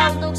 céu do